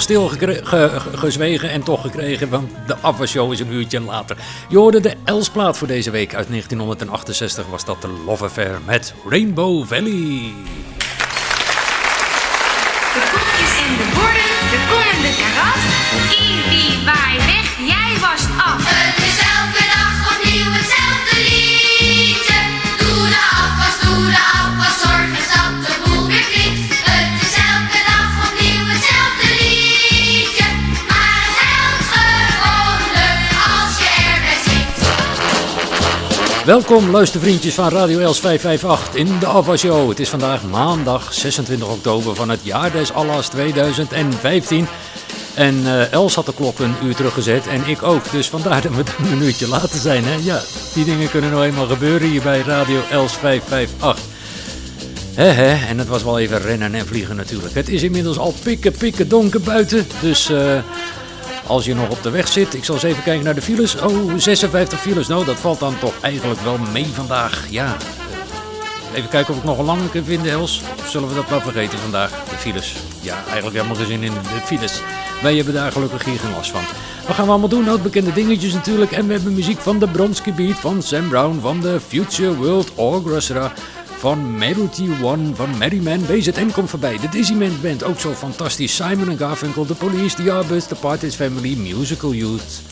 Stil gezwegen en toch gekregen, want de afwasshow is een uurtje later. Je hoorde de Elsplaat voor deze week. Uit 1968 was dat de Love Affair met Rainbow Valley. Welkom luistervriendjes van Radio Els 558 in de Alpha Show. Het is vandaag maandag 26 oktober van het jaar des Allahs 2015. En eh, Els had de klok een uur teruggezet en ik ook. Dus vandaar dat we een minuutje later zijn. Hè? Ja, die dingen kunnen nou eenmaal gebeuren hier bij Radio Els 558. Hè hè, en het was wel even rennen en vliegen natuurlijk. Het is inmiddels al pikken pikken donker buiten. Dus eh, als je nog op de weg zit, ik zal eens even kijken naar de files. Oh, 56 files. Nou, dat valt dan toch eigenlijk wel mee vandaag. Ja, Even kijken of ik nog een lange kan vinden, Els. Of zullen we dat maar vergeten vandaag, de files? Ja, eigenlijk helemaal geen zin in de files. Wij hebben daar gelukkig hier geen last van. Wat gaan we allemaal doen? Nou, bekende dingetjes natuurlijk. En we hebben muziek van de Bronski Beat, van Sam Brown, van de Future World Orchestra, van Melody One, van Merryman. BZN komt voorbij. De Dizzyman Band, ook zo fantastisch. Simon Garfunkel, The Police, The Yardbirds, The Partridge Family, Musical Youth.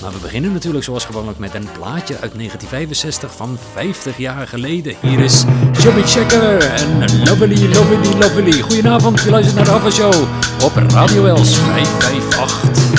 Maar we beginnen natuurlijk zoals gewoonlijk met een plaatje uit 1965 van 50 jaar geleden. Hier is Chubby Checker en Lovely, Lovely, Lovely. Goedenavond, je luistert naar de Show op Radio Els 558.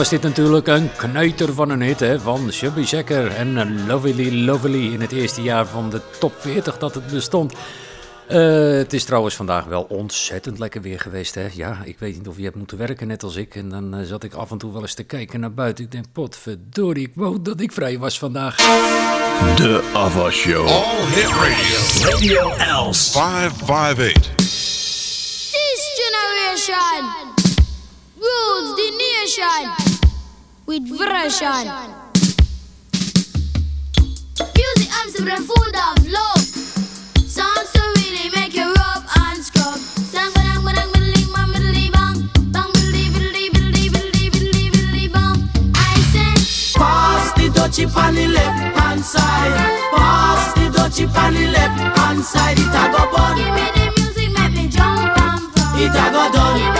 Was dit natuurlijk een kneuter van een hit hè, van Chubby Checker en Lovely Lovely in het eerste jaar van de top 40 dat het bestond. Eh, het is trouwens vandaag wel ontzettend lekker weer geweest. Hè? Ja, ik weet niet of je hebt moeten werken net als ik. En dan eh, zat ik af en toe wel eens te kijken naar buiten. Ik denk, potverdorie, ik wou dat ik vrij was vandaag. De Ava Show. All Hit Radio. Radio Els. 558. This generation rules the nation with version. Music arms to the food of love. Songs to really make you rub and scrub. Sang ba dang ba dang biddly bang biddly bang. Bang biddly biddly biddly biddly biddly biddly bang. I said, Pass the dutchie on the left hand side. Pass the dutchie on the left hand side. It a go bun. give me the music, make me jump and fun. It a go done.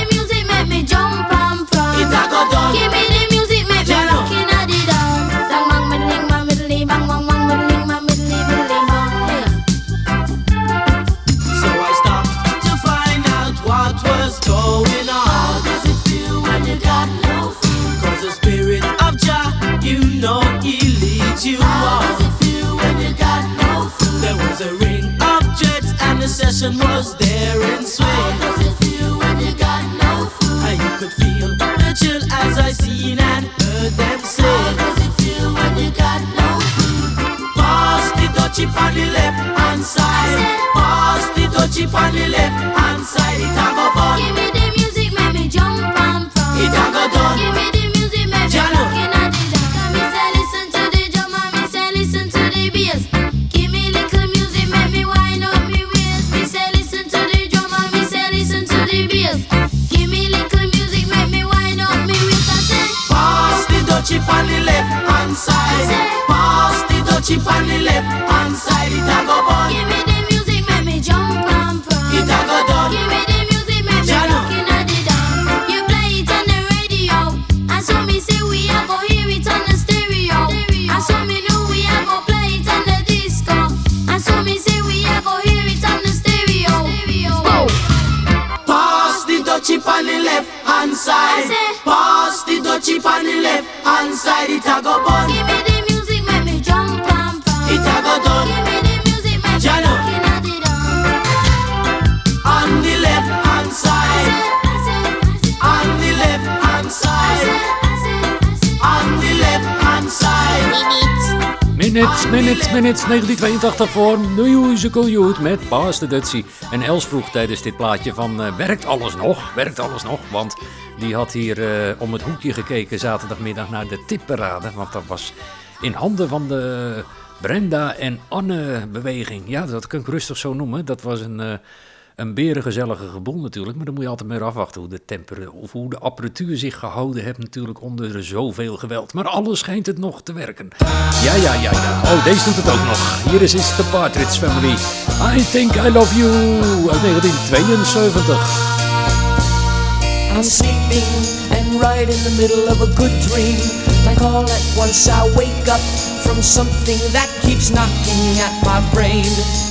and the session was there Minutes, minutes, minutes, 1982 voor Musical Youth met Paas de. En Els vroeg tijdens dit plaatje van, eh, werkt alles nog? Werkt alles nog? Want die had hier eh, om het hoekje gekeken zaterdagmiddag naar de tipparade. Want dat was in handen van de Brenda en Anne beweging. Ja, dat kan ik rustig zo noemen. Dat was een... eh, een berengezellige geboel natuurlijk, maar dan moet je altijd maar afwachten hoe de temper of hoe de apparatuur zich gehouden heeft natuurlijk onder zoveel geweld. Maar alles schijnt het nog te werken. Ja, ja, ja, ja. Oh, deze doet het ook nog. Hier is, is de Partridge Family. I Think I Love You uit 1972. I'm sleeping and right in the middle of a good dream. Like all at once I wake up from something that keeps knocking at my brain.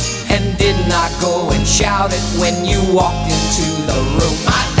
And did not go and shout it when you walked into the room. I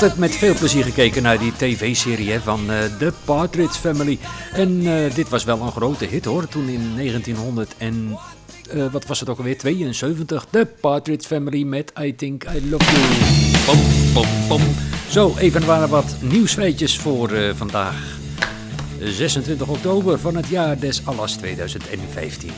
Altijd met veel plezier gekeken naar die tv-serie van eh, The Partridge Family. En eh, dit was wel een grote hit hoor, toen in 1900 en... eh, wat was het ook alweer? 72. The Partridge Family met I Think I Love You. Zo, even waren wat nieuwsfeitjes voor vandaag. 26 oktober van het jaar des Allas 2015.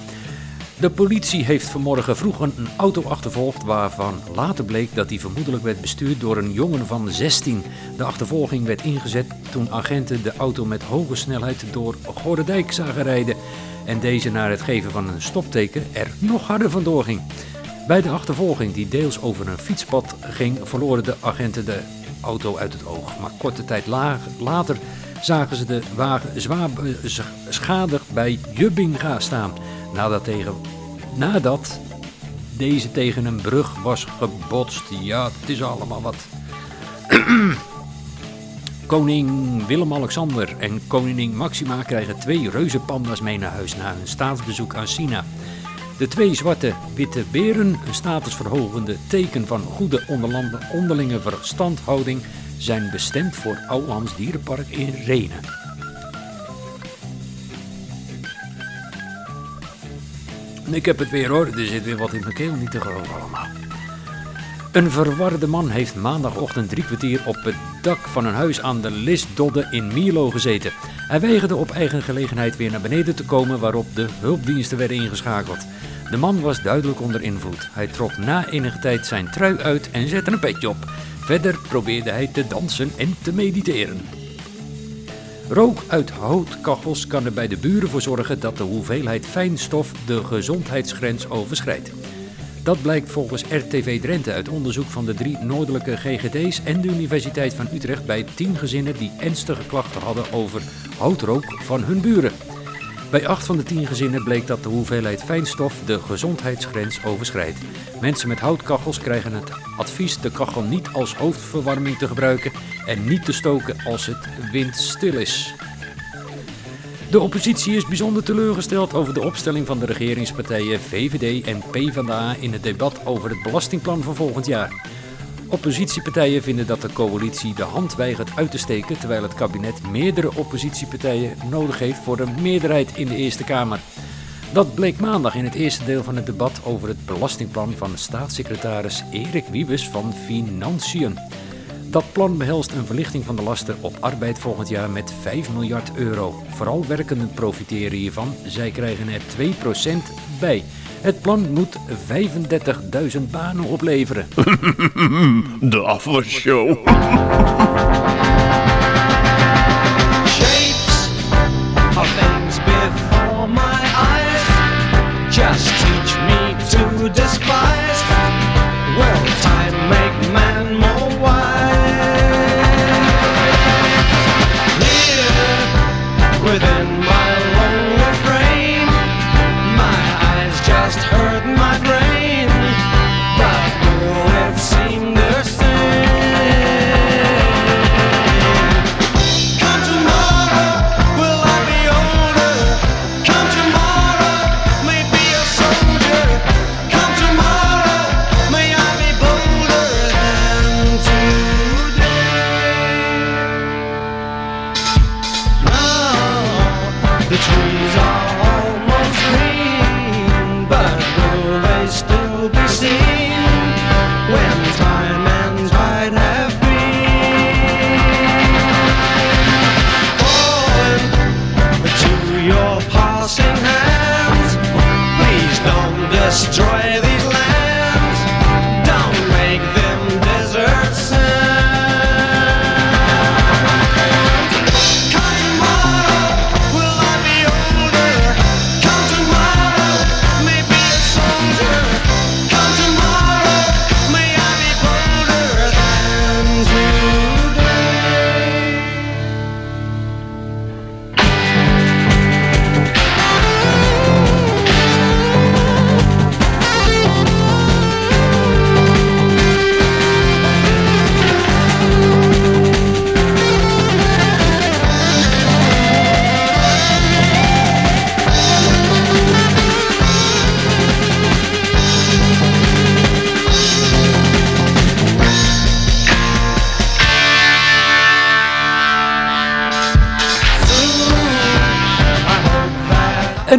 De politie heeft vanmorgen vroeg een auto achtervolgd waarvan later bleek dat die vermoedelijk werd bestuurd door een jongen van 16. De achtervolging werd ingezet toen agenten de auto met hoge snelheid door Gorredijk zagen rijden en deze na het geven van een stopteken er nog harder vandoor ging. Bij de achtervolging, die deels over een fietspad ging, verloren de agenten de auto uit het oog. Maar korte tijd la- later zagen ze de wagen zwaar beschadigd bij Jubbinga staan. Nadat, tegen, nadat deze tegen een brug was gebotst. Ja, het is allemaal wat. Koning Willem-Alexander en koningin Maxima krijgen twee reuzenpanda's mee naar huis na hun staatsbezoek aan China. De twee zwarte witte beren, een statusverhogende teken van goede onderlinge verstandhouding, zijn bestemd voor Ouwlands Dierenpark in Renen. Ik heb het weer hoor, er zit weer wat in mijn keel niet te geloven allemaal. Een verwarde man heeft maandagochtend drie kwartier op het dak van een huis aan de Lisdodde in Mierlo gezeten. Hij weigerde op eigen gelegenheid weer naar beneden te komen waarop de hulpdiensten werden ingeschakeld. De man was duidelijk onder invloed. Hij trok na enige tijd zijn trui uit en zette een petje op. Verder probeerde hij te dansen en te mediteren. Rook uit houtkachels kan er bij de buren voor zorgen dat de hoeveelheid fijnstof de gezondheidsgrens overschrijdt. Dat blijkt volgens RTV Drenthe uit onderzoek van de drie noordelijke GGD's en de Universiteit van Utrecht bij tien gezinnen die ernstige klachten hadden over houtrook van hun buren. Bij acht van de tien gezinnen bleek dat de hoeveelheid fijnstof de gezondheidsgrens overschrijdt. Mensen met houtkachels krijgen het advies de kachel niet als hoofdverwarming te gebruiken en niet te stoken als het windstil is. De oppositie is bijzonder teleurgesteld over de opstelling van de regeringspartijen VVD en PvdA in het debat over het belastingplan voor volgend jaar. Oppositiepartijen vinden dat de coalitie de hand weigert uit te steken, terwijl het kabinet meerdere oppositiepartijen nodig heeft voor een meerderheid in de Eerste Kamer. Dat bleek maandag in het eerste deel van het debat over het belastingplan van staatssecretaris Erik Wiebes van Financiën. Dat plan behelst een verlichting van de lasten op arbeid volgend jaar met 5 miljard euro. Vooral werkenden profiteren hiervan, zij krijgen er 2% bij. Het plan moet 35.000 banen opleveren. De afwasshow.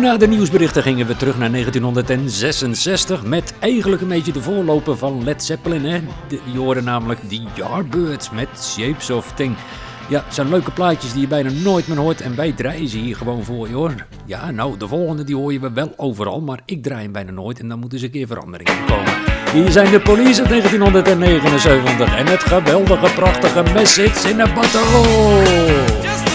Na de nieuwsberichten gingen we terug naar 1966 met eigenlijk een beetje de voorloper van Led Zeppelin. Hè? De, je namelijk The Yardbirds met Shapes of Thing. Ja, zijn leuke plaatjes die je bijna nooit meer hoort en wij draaien ze hier gewoon voor je hoor. Ja, nou, de volgende die hoor je wel overal, maar ik draai hem bijna nooit en dan moet dus een keer verandering in komen. Hier zijn de Police uit 1979 en het geweldige, prachtige Message in a Bottle.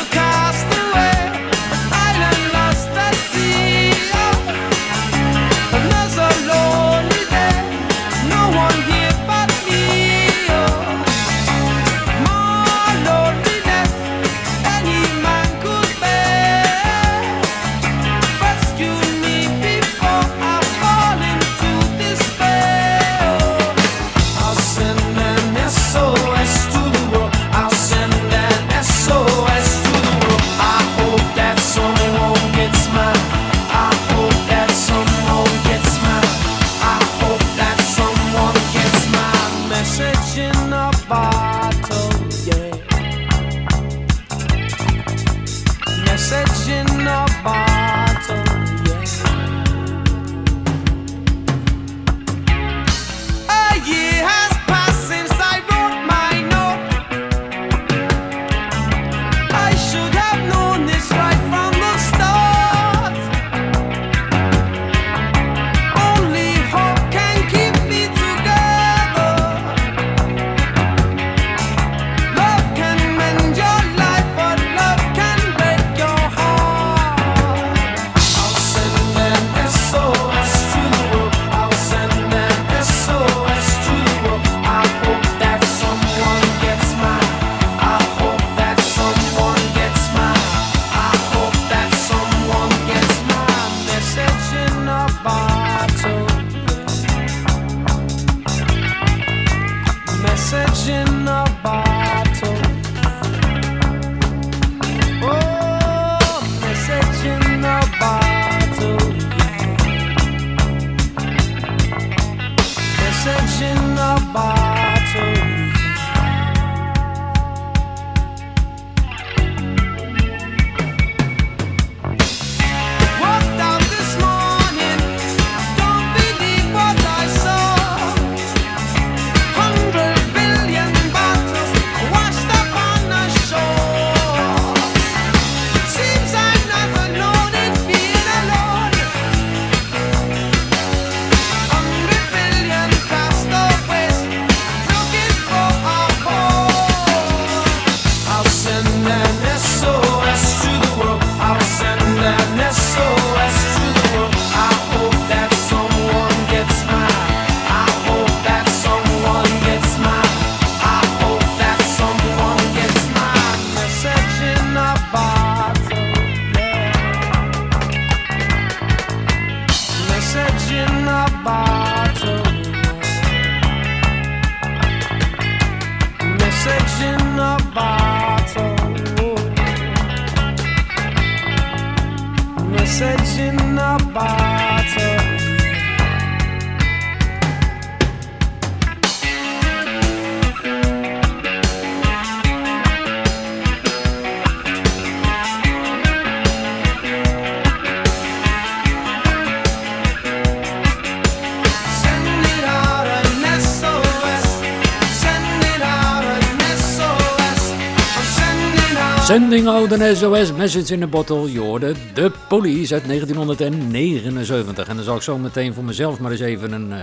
Out an SOS Message in a Bottle. Je hoorde de Police uit 1979. En dan zal ik zo meteen voor mezelf maar eens even een eh,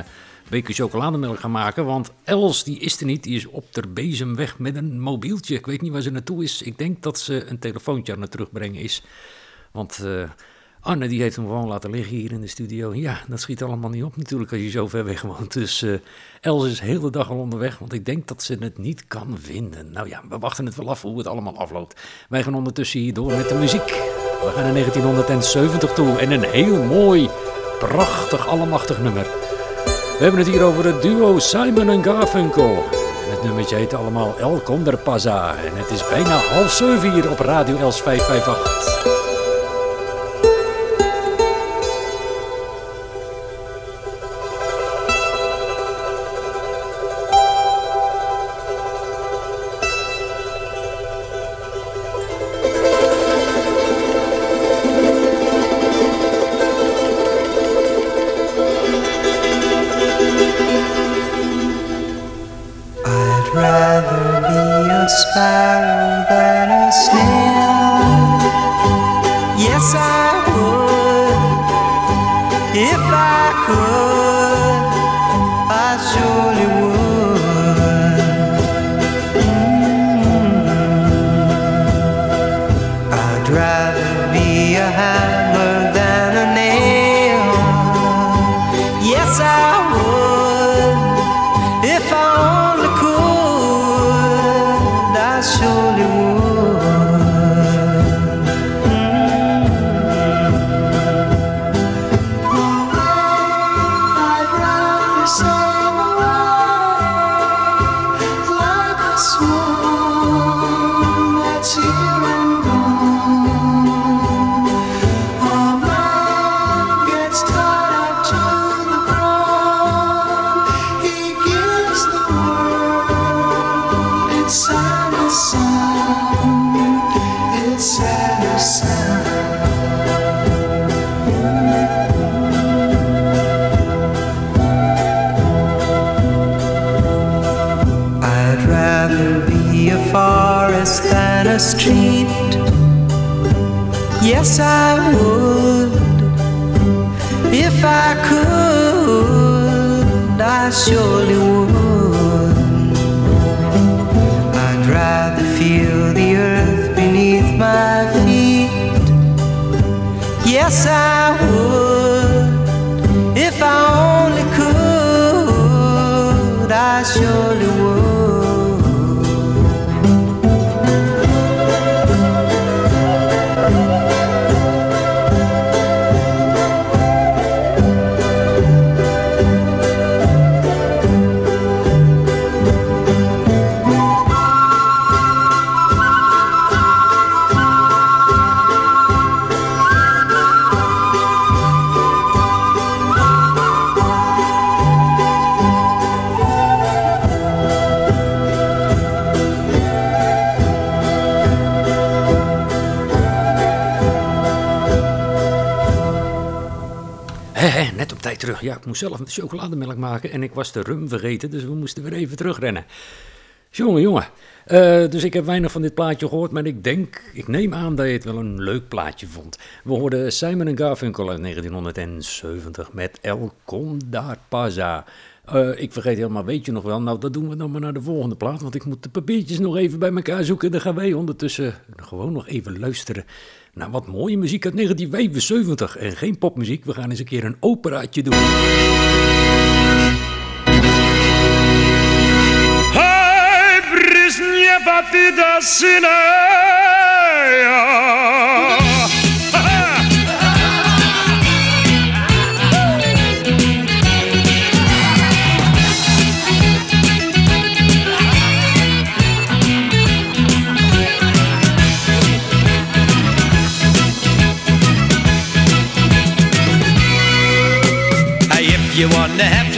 beker chocolademelk gaan maken. Want Els, die is er niet. Die is op ter bezem weg met een mobieltje. Ik weet niet waar ze naartoe is. Ik denk dat ze een telefoontje aan het terugbrengen is. Want eh, Arne die heeft hem gewoon laten liggen hier in de studio. Ja, dat schiet allemaal niet op natuurlijk als je zo ver weg woont. Dus eh, Els is de hele dag al onderweg, want ik denk dat ze het niet kan vinden. Nou ja, we wachten het wel af hoe het allemaal afloopt. Wij gaan ondertussen hier door met de muziek. We gaan naar 1970 toe en een heel mooi, prachtig, allemachtig nummer. We hebben het hier over het duo Simon en Garfunkel. Het nummertje heet allemaal El Condor Pasa. En het is bijna half zeven hier op Radio Els 558. passar. Ja, ik moest zelf chocolademelk maken en ik was de rum vergeten, dus we moesten weer even terugrennen. Jongen, jongen. Eh, dus ik heb weinig van dit plaatje gehoord, maar ik denk, ik neem aan dat je het wel een leuk plaatje vond. We hoorden Simon Garfunkel uit 1970 met El Condar Pasa. Eh, ik vergeet helemaal, weet je nog wel? Nou, dat doen we dan maar naar de volgende plaat, want ik moet de papiertjes nog even bij elkaar zoeken. Dan gaan wij ondertussen gewoon nog even luisteren nou, wat mooie muziek uit 1975 en geen popmuziek. We gaan eens een keer een operaatje doen. Hey,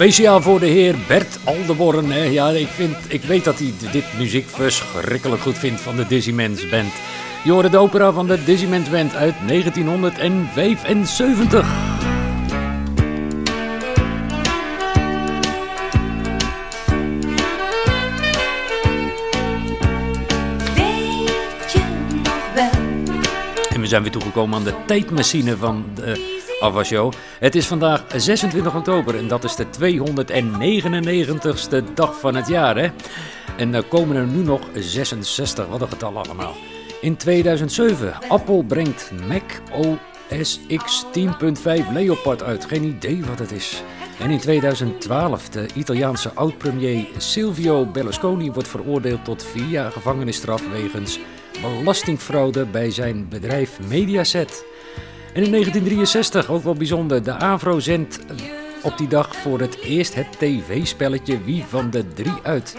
Speciaal voor de heer Bert Aldeborn. Hè. Ja, ik, vind, ik weet dat hij dit muziek verschrikkelijk goed vindt van de Dizzyman's Band. Je hoorde de opera van de Dizzyman's Band uit 1975. Weet je nog wel? En we zijn weer toegekomen aan de tijdmachine van de Show. Het is vandaag 26 oktober en dat is de 299ste dag van het jaar. Hè? En er komen er nu nog 66, wat een getal allemaal. In 2007, Apple brengt Mac OS X 10.5 Leopard uit. Geen idee wat het is. En in 2012, de Italiaanse oud-premier Silvio Berlusconi wordt veroordeeld tot vier jaar gevangenisstraf wegens belastingfraude bij zijn bedrijf Mediaset. En in 1963, ook wel bijzonder, de AVRO zendt op die dag voor het eerst het tv-spelletje Wie van de Drie uit.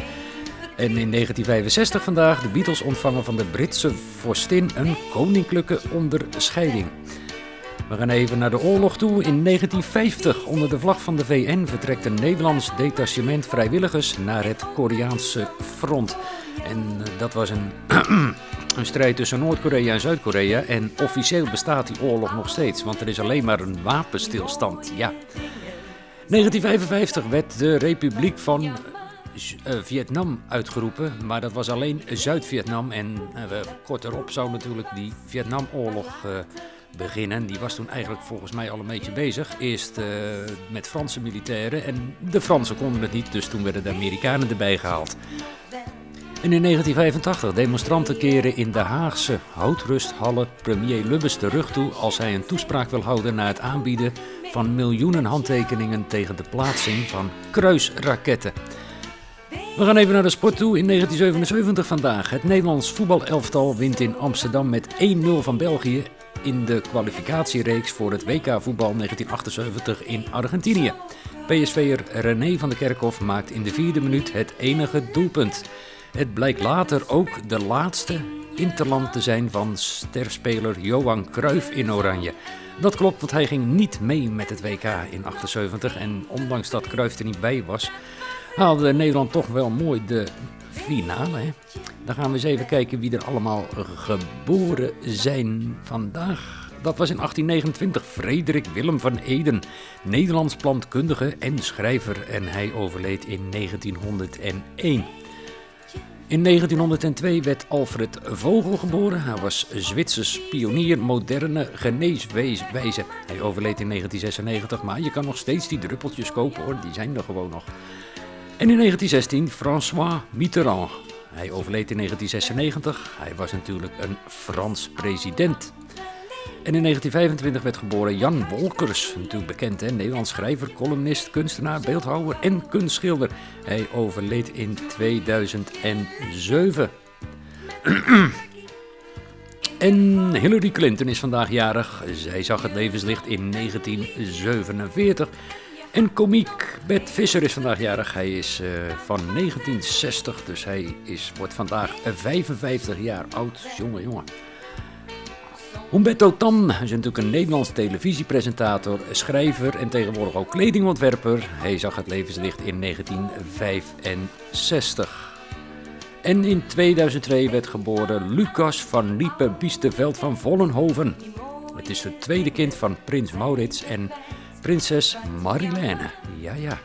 En in 1965 vandaag, de Beatles ontvangen van de Britse vorstin een koninklijke onderscheiding. We gaan even naar de oorlog toe. In 1950, onder de vlag van de VN, vertrekt een Nederlands detachement vrijwilligers naar het Koreaanse front. En eh, dat was een, een strijd tussen Noord-Korea en Zuid-Korea. En officieel bestaat die oorlog nog steeds, want er is alleen maar een wapenstilstand. Ja. 1955 werd de Republiek van eh, Vietnam uitgeroepen, maar dat was alleen Zuid-Vietnam. En eh, kort erop zou natuurlijk die Vietnamoorlog eh, beginnen. Die was toen eigenlijk volgens mij al een beetje bezig. Eerst met Franse militairen en de Fransen konden het niet, dus toen werden de Amerikanen erbij gehaald. En in 1985 demonstranten keren in de Haagse houtrusthallen premier Lubbers de rug toe als hij een toespraak wil houden na het aanbieden van miljoenen handtekeningen tegen de plaatsing van kruisraketten. We gaan even naar de sport toe. In 1977 vandaag. Het Nederlands voetbalelftal wint in Amsterdam met 1-0 van België in de kwalificatiereeks voor het WK voetbal 1978 in Argentinië. PSV'er René van der Kerkhoff maakt in de vierde minuut het enige doelpunt. Het blijkt later ook de laatste interland te zijn van sterspeler Johan Cruijff in Oranje. Dat klopt, want hij ging niet mee met het WK in 78 en ondanks dat Cruijff er niet bij was, haalde Nederland toch wel mooi de finale. Hè? Dan gaan we eens even kijken wie er allemaal geboren zijn vandaag. Dat was in 1829 Frederik Willem van Eden, Nederlands plantkundige en schrijver en hij overleed in 1901. In 1902 werd Alfred Vogel geboren. Hij was Zwitsers pionier moderne geneeswijze. Hij overleed in 1996, maar je kan nog steeds die druppeltjes kopen hoor, die zijn er gewoon nog. En in 1916 François Mitterrand. Hij overleed in 1996. Hij was natuurlijk een Frans president. En in 1925 werd geboren Jan Wolkers, natuurlijk bekend, hè? Nederlands schrijver, columnist, kunstenaar, beeldhouwer en kunstschilder. Hij overleed in 2007. En Hillary Clinton is vandaag jarig. Zij zag het levenslicht in 1947. En komiek Bert Visser is vandaag jarig. Hij is eh, van 1960, dus hij is, wordt vandaag 55 jaar oud. Jongen, jongen. Humberto Tan is natuurlijk een Nederlands televisiepresentator, schrijver en tegenwoordig ook kledingontwerper. Hij zag het levenslicht in 1965. En in 2002 werd geboren Lucas van Liepe Biesteveld van Vollenhoven. Het is het tweede kind van prins Maurits en prinses Marilène. Ja, ja.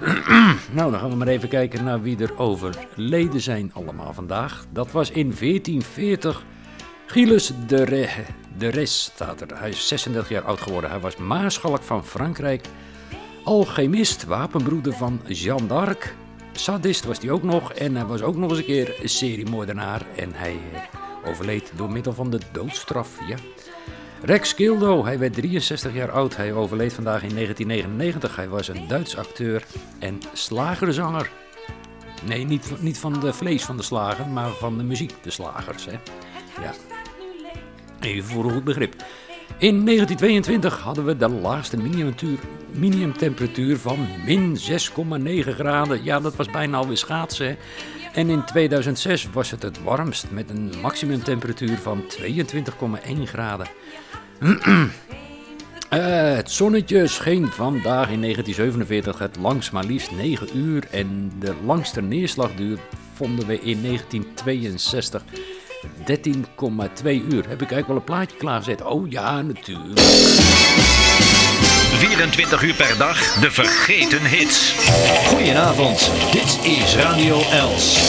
nou, dan gaan we maar even kijken naar wie er overleden zijn allemaal vandaag. Dat was in 1440 Gilles de, Re, de Res staat er. Hij is 36 jaar oud geworden. Hij was maarschalk van Frankrijk. Alchemist, wapenbroeder van Jeanne d'Arc. Sadist was hij ook nog. En hij was ook nog eens een keer seriemoordenaar. En hij eh, overleed door middel van de doodstraf. Ja. Rex Gildo, hij werd 63 jaar oud. Hij overleed vandaag in 1999. Hij was een Duits acteur en slagerzanger. Nee, niet, niet van de vlees van de slager, maar van de muziek, de slagers. Hè? Ja. Even voor een goed begrip. In 1922 hadden we de laagste minimumtemperatuur van min 6,9 graden. Ja, dat was bijna alweer schaatsen. En in 2006 was het het warmst met een maximumtemperatuur van 22,1 graden. Eh, het zonnetje scheen vandaag in 1947 het langst maar liefst 9 uur. En de langste neerslagduur vonden we in 1962. 13,2 uur. Heb ik eigenlijk wel een plaatje klaargezet? Oh ja, natuurlijk. 24 uur per dag, de vergeten hits. Goedenavond, dit is Radio Els.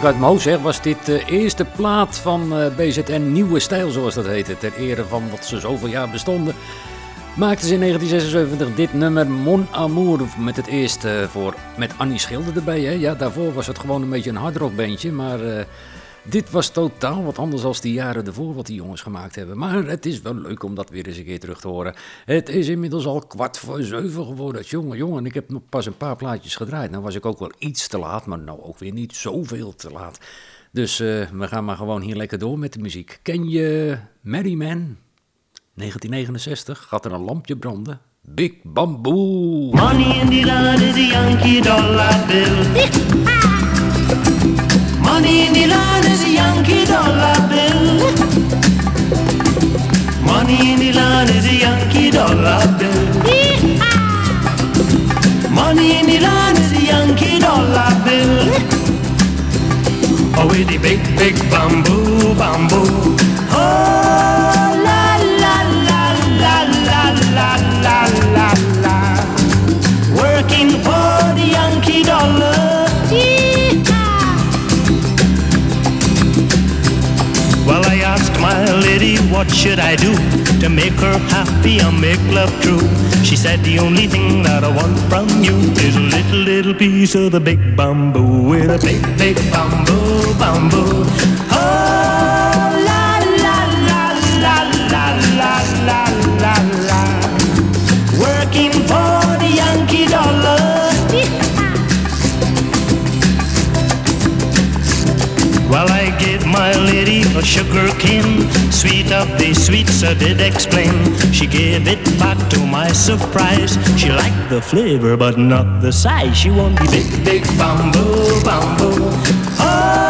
Ik uit mijn hoofd zeg, was dit de eerste plaat van eh, BZN Nieuwe Stijl, zoals dat heette. Ter ere van dat ze zoveel jaar bestonden. Maakten ze in 1976 dit nummer Mon Amour met het eerste voor, met Annie Schilder erbij. Hè? Ja, daarvoor was het gewoon een beetje een hardrockbandje, maar eh, dit was totaal wat anders dan die jaren ervoor wat die jongens gemaakt hebben. Maar het is wel leuk om dat weer eens een keer terug te horen. Het is inmiddels al kwart voor zeven geworden. Jongen, jongen, ik heb nog pas een paar plaatjes gedraaid. Nou was ik ook wel iets te laat, maar nou ook weer niet zoveel te laat. Dus eh, we gaan maar gewoon hier lekker door met de muziek. Ken je Mary Man? 1969 gaat er een lampje branden. Big Bamboo. Money in the land is a Yankee dollar bill. Money in Milan is a Yankee dollar bill. Money in Milan is a Yankee dollar bill. Money in Milan is a Yankee dollar bill. Oh, with the big, big bamboo, bamboo. Oh, la, la, la, la, la, la, la, la, la. Working for the Yankee dollar. What should I do to make her happy and make love true? She said, the only thing that I want from you is a little, little piece of the big bamboo with a big, big bamboo, bamboo. A sugar cane, sweet of the sweets I did explain. She gave it back to my surprise. She liked the flavor, but not the size. She wanted big, big bamboo, bamboo. Oh,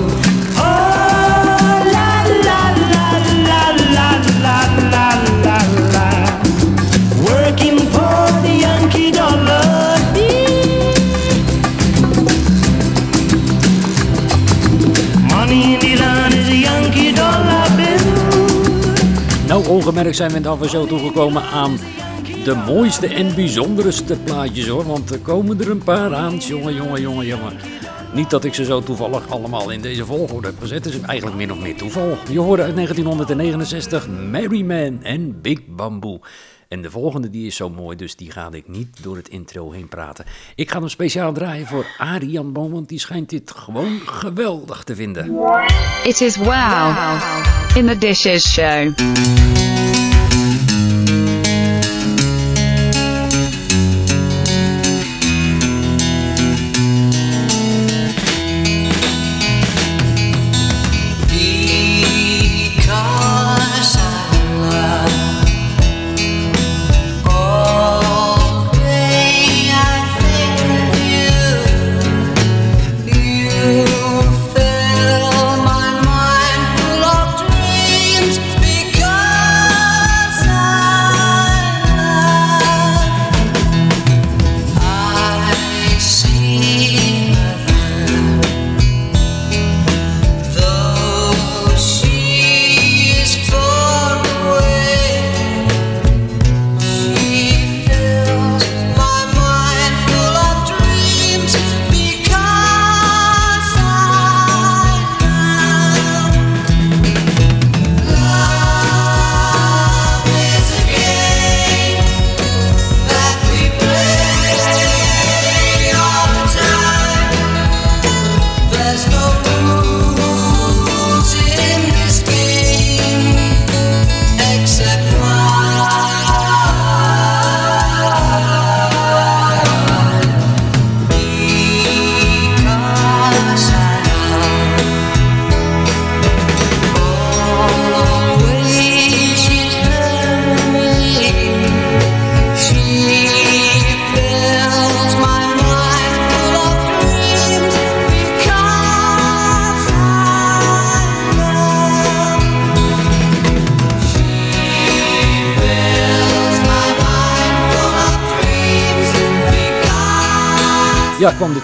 Zijn we in de afwasshow toegekomen aan de mooiste en bijzonderste plaatjes hoor. Want er komen er een paar aan. Jongen, jongen, jongen, jongen. Niet dat ik ze zo toevallig allemaal in deze volgorde heb gezet. Het is eigenlijk min of meer toeval. Je hoorde uit 1969 Mary Man en Big Bamboo. En de volgende die is zo mooi, dus die ga ik niet door het intro heen praten. Ik ga hem speciaal draaien voor Arian Boom, want die schijnt dit gewoon geweldig te vinden. It is wow. In the Dishes Show.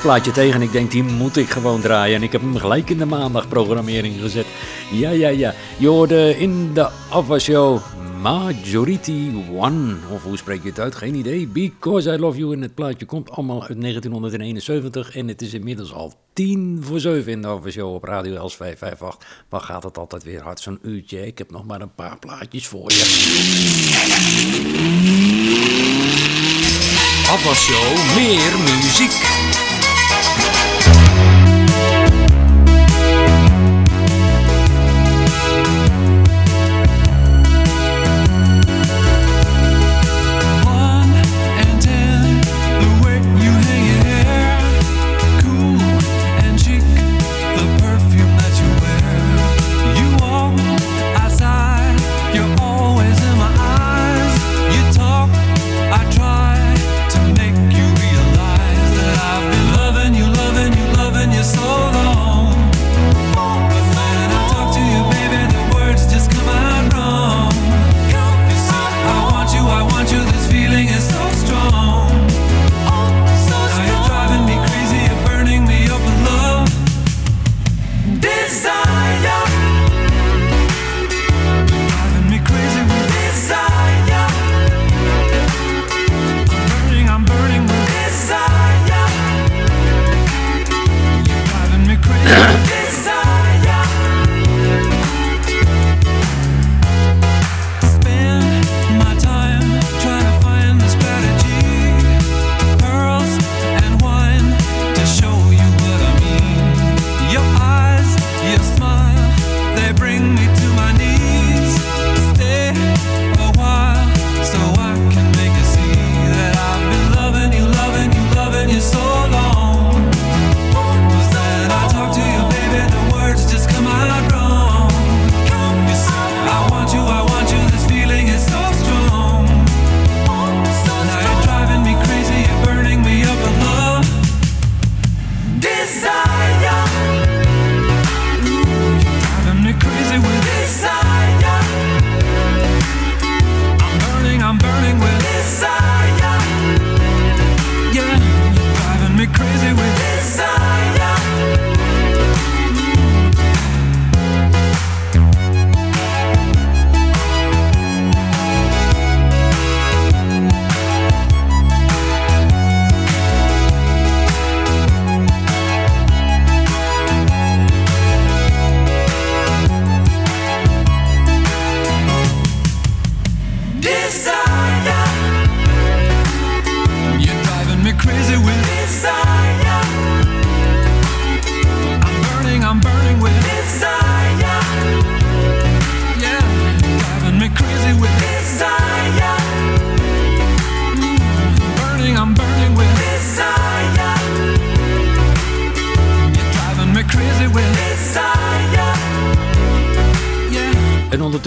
Plaatje tegen en ik denk, die moet ik gewoon draaien. En ik heb hem gelijk in de maandagprogrammering gezet. Ja, ja, ja. Je hoorde in de afwasshow Majority One. Of hoe spreek je het uit? Geen idee. Because I Love You. En het plaatje komt allemaal uit 1971. En het is inmiddels al tien voor zeven in de afwasshow op Radio Els 558. Waar gaat het altijd weer hard zo'n uurtje? Ik heb nog maar een paar plaatjes voor je. Afwasshow, meer muziek.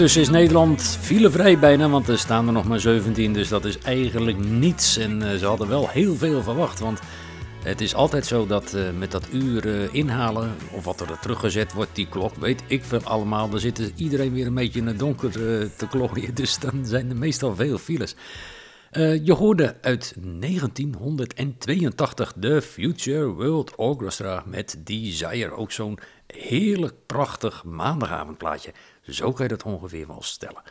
Ondertussen is Nederland filevrij bijna, want er staan er nog maar 17, dus dat is eigenlijk niets. En eh, ze hadden wel heel veel verwacht, want het is altijd zo dat eh, met dat uur eh, inhalen, of wat er teruggezet wordt, die klok, weet ik veel allemaal. Dan zit er iedereen weer een beetje in het donker te klooien, dus dan zijn er meestal veel files. Je hoorde uit 1982 de Future World Orchestra met Desire. Ook zo'n heerlijk prachtig maandagavondplaatje. Zo kan je dat ongeveer wel stellen.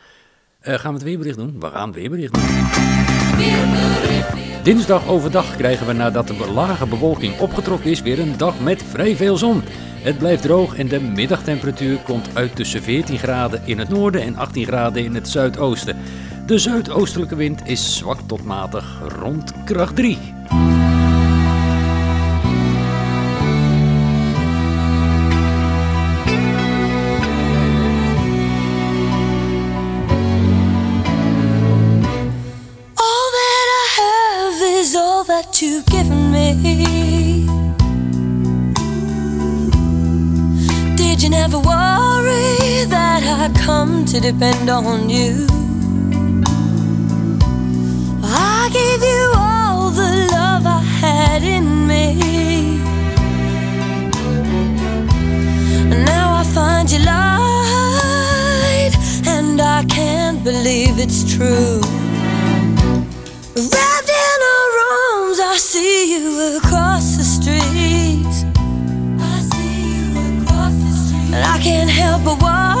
Eh, gaan we het weerbericht doen? We gaan het weerbericht doen. Dinsdag overdag krijgen we nadat de lage bewolking opgetrokken is weer een dag met vrij veel zon. Het blijft droog en de middagtemperatuur komt uit tussen 14 graden in het noorden en 18 graden in het zuidoosten. De zuidoostelijke wind is zwak tot matig rond kracht 3. come to depend on you. I gave you all the love I had in me. And now I find you lied, and I can't believe it's true. Wrapped in our arms, I see you across the street. I see you across the street. And I can't help but watch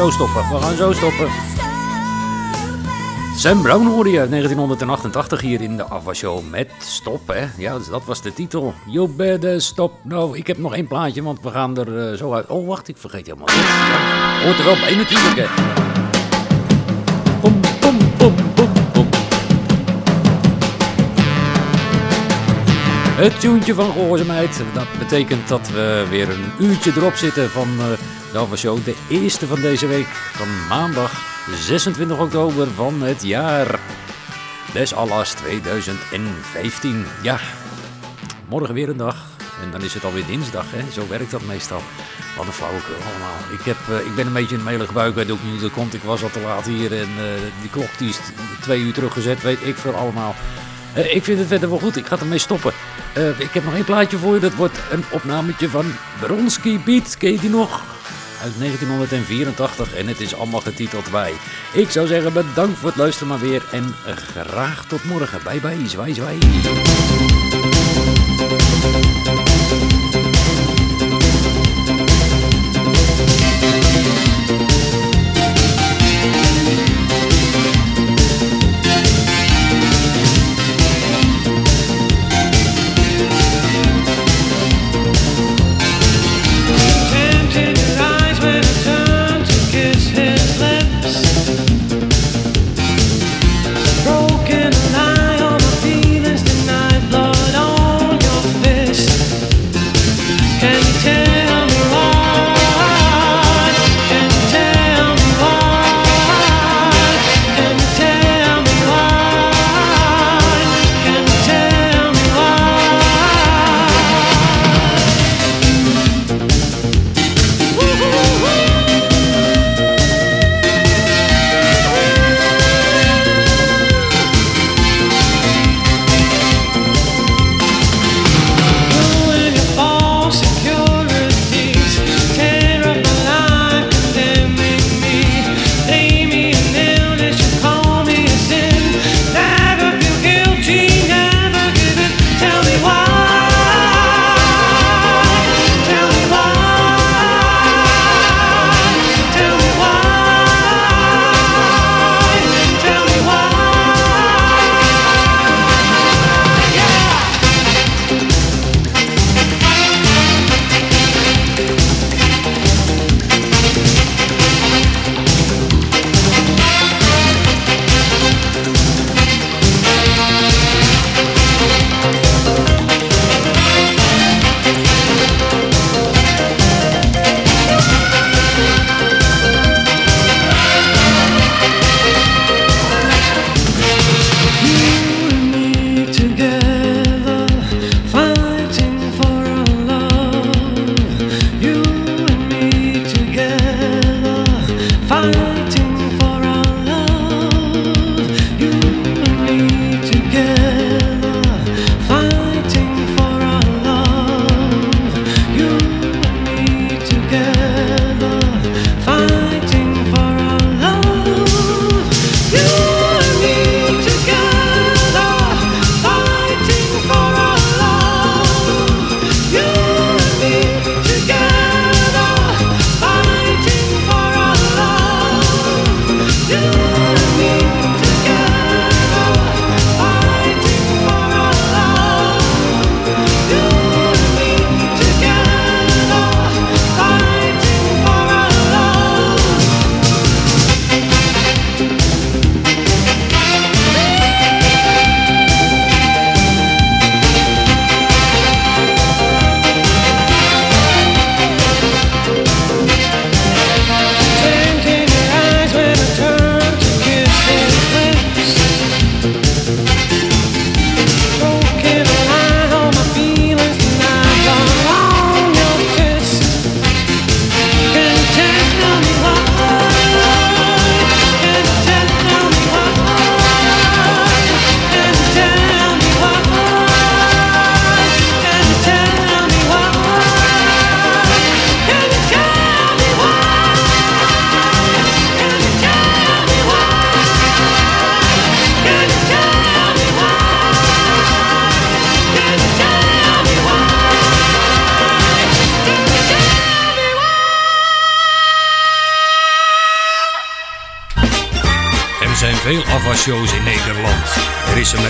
Zo stoppen. We gaan zo stoppen. Sam Brown hoorde je uit 1988 hier in de Ava Show met Stop, hè? Ja, dus dat was de titel. You better stop. Nou, ik heb nog één plaatje, want we gaan er eh, zo uit. Oh, wacht, ik vergeet helemaal. Ja, hoort er wel bij natuurlijk, hè? Het tuentje van gehoorzaamheid. Dat betekent dat we weer een uurtje erop zitten van eh, de Alpha Show. De eerste van deze week, van maandag 26 oktober van het jaar. Des Allas 2015. Ja, morgen weer een dag. En dan is het alweer dinsdag, hè? zo werkt dat meestal. Wat een flauwekul allemaal. Ik, heb, eh, ik ben een beetje een melige buik, weet ook niet hoe dat komt. Ik was al te laat hier en eh, die klok die is twee uur teruggezet, weet ik veel allemaal. Eh, ik vind het verder wel goed, ik ga ermee stoppen. Ik heb nog één plaatje voor je, dat wordt een opnametje van Bronski Beat. Ken je die nog? Uit 1984 en het is allemaal getiteld Wij. Ik zou zeggen bedankt voor het luisteren maar weer en graag tot morgen. Bye bye, zwaai zwaai.